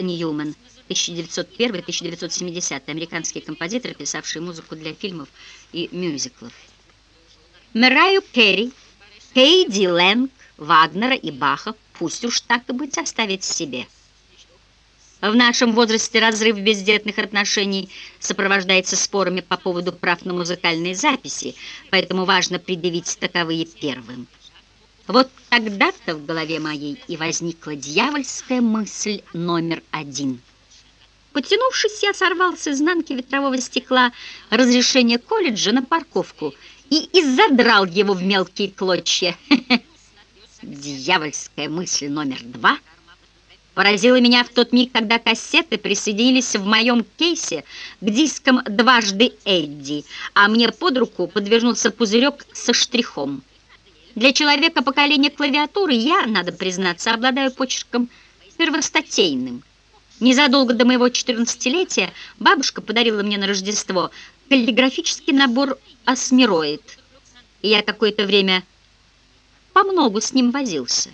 Ньюман, 1901-1970, американский композитор, писавший музыку для фильмов и мюзиклов. Мэрайю Керри, Кейди Лэнг, Вагнера и Баха пусть уж так и быть оставить себе. В нашем возрасте разрыв бездетных отношений сопровождается спорами по поводу прав на музыкальные записи, поэтому важно предъявить таковые первым. Вот тогда-то в голове моей и возникла дьявольская мысль номер один. Потянувшись, я сорвал с изнанки ветрового стекла разрешение колледжа на парковку и изодрал его в мелкие клочья. Дьявольская мысль номер два поразила меня в тот миг, когда кассеты присоединились в моем кейсе к дискам «Дважды Эдди», а мне под руку подвернулся пузырек со штрихом. Для человека поколения клавиатуры я, надо признаться, обладаю почерком первостатейным. Незадолго до моего 14-летия бабушка подарила мне на Рождество каллиграфический набор «Осмироид», и я какое-то время помногу с ним возился.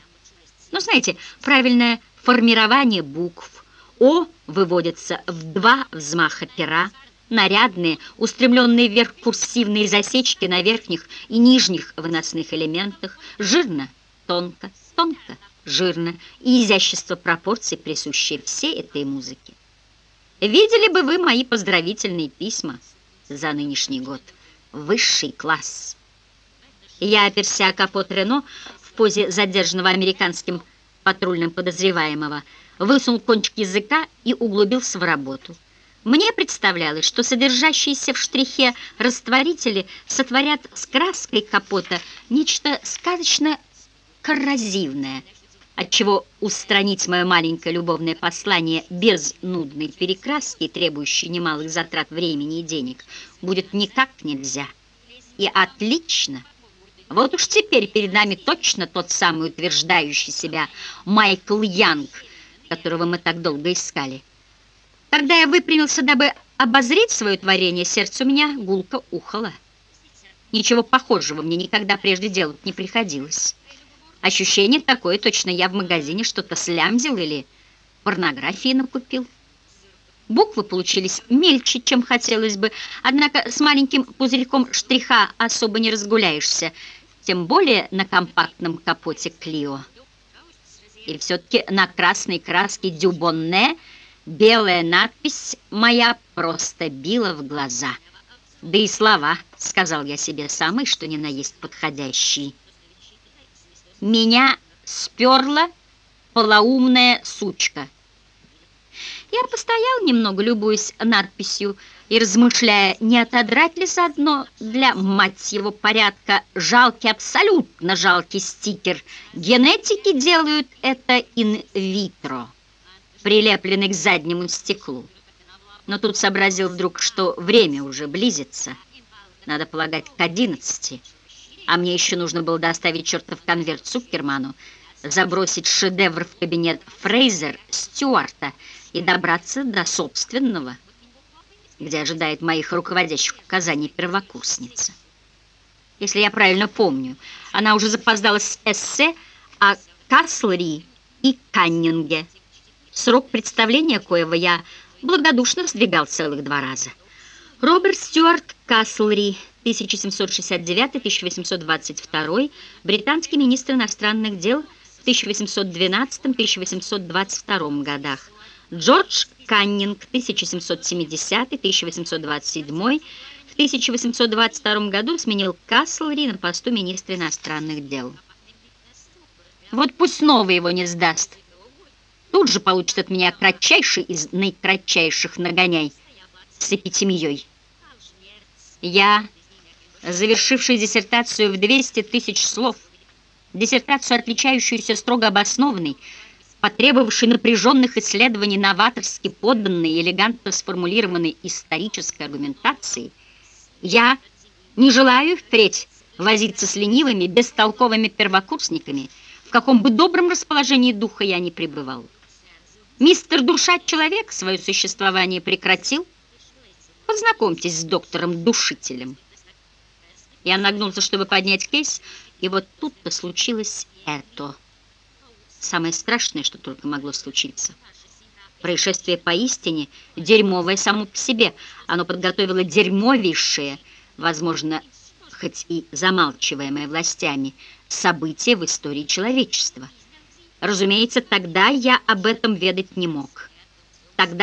Но знаете, правильное формирование букв «О» выводится в два взмаха пера, нарядные, устремленные вверх курсивные засечки на верхних и нижних выносных элементах, жирно, тонко, тонко, жирно и изящество пропорций, присущие всей этой музыке. Видели бы вы мои поздравительные письма за нынешний год? Высший класс. Я оперся капот Рено в позе задержанного американским патрульным подозреваемого, высунул кончик языка и углубился в работу. Мне представлялось, что содержащиеся в штрихе растворители сотворят с краской капота нечто сказочно коррозивное, отчего устранить мое маленькое любовное послание без нудной перекраски, требующей немалых затрат времени и денег, будет никак нельзя. И отлично. Вот уж теперь перед нами точно тот самый утверждающий себя Майкл Янг, которого мы так долго искали. Когда я выпрямился, дабы обозреть свое творение, сердце у меня гулко ухало. Ничего похожего мне никогда прежде делать не приходилось. Ощущение такое, точно я в магазине что-то слямзил или порнографии накупил. Буквы получились мельче, чем хотелось бы, однако с маленьким пузырьком штриха особо не разгуляешься, тем более на компактном капоте Клио. И все-таки на красной краске Дюбонне – Белая надпись моя просто била в глаза. Да и слова, сказал я себе, самые что ни на есть подходящие. Меня сперла полоумная сучка. Я постоял немного, любуясь надписью и размышляя, не отодрать ли заодно для, мать его, порядка жалкий, абсолютно жалкий стикер. Генетики делают это инвитро прилепленный к заднему стеклу. Но тут сообразил вдруг, что время уже близится. Надо полагать, к одиннадцати. А мне еще нужно было доставить чертов конверт Цукерману, забросить шедевр в кабинет Фрейзер Стюарта и добраться до собственного, где ожидает моих руководящих указаний первокурсница. Если я правильно помню, она уже запоздала с эссе о Каслери и Каннинге, Срок представления коего я благодушно сдвигал целых два раза. Роберт Стюарт Каслри, 1769-1822, британский министр иностранных дел в 1812-1822 годах. Джордж Каннинг, 1770-1827, в 1822 году сменил Каслри на посту министра иностранных дел. Вот пусть снова его не сдаст, тут же получит от меня кратчайший из наикратчайших нагоняй с эпитемией. Я, завершивший диссертацию в 200 тысяч слов, диссертацию, отличающуюся строго обоснованной, потребовавшей напряженных исследований новаторски подданной и элегантно сформулированной исторической аргументацией, я не желаю впредь возиться с ленивыми, бестолковыми первокурсниками, в каком бы добром расположении духа я ни пребывал. Мистер Душа-человек свое существование прекратил. Познакомьтесь с доктором-душителем. Я нагнулся, чтобы поднять кейс, и вот тут-то случилось это. Самое страшное, что только могло случиться. Происшествие поистине дерьмовое само по себе. Оно подготовило дерьмовейшее, возможно, хоть и замалчиваемое властями, событие в истории человечества. Разумеется, тогда я об этом ведать не мог. Тогда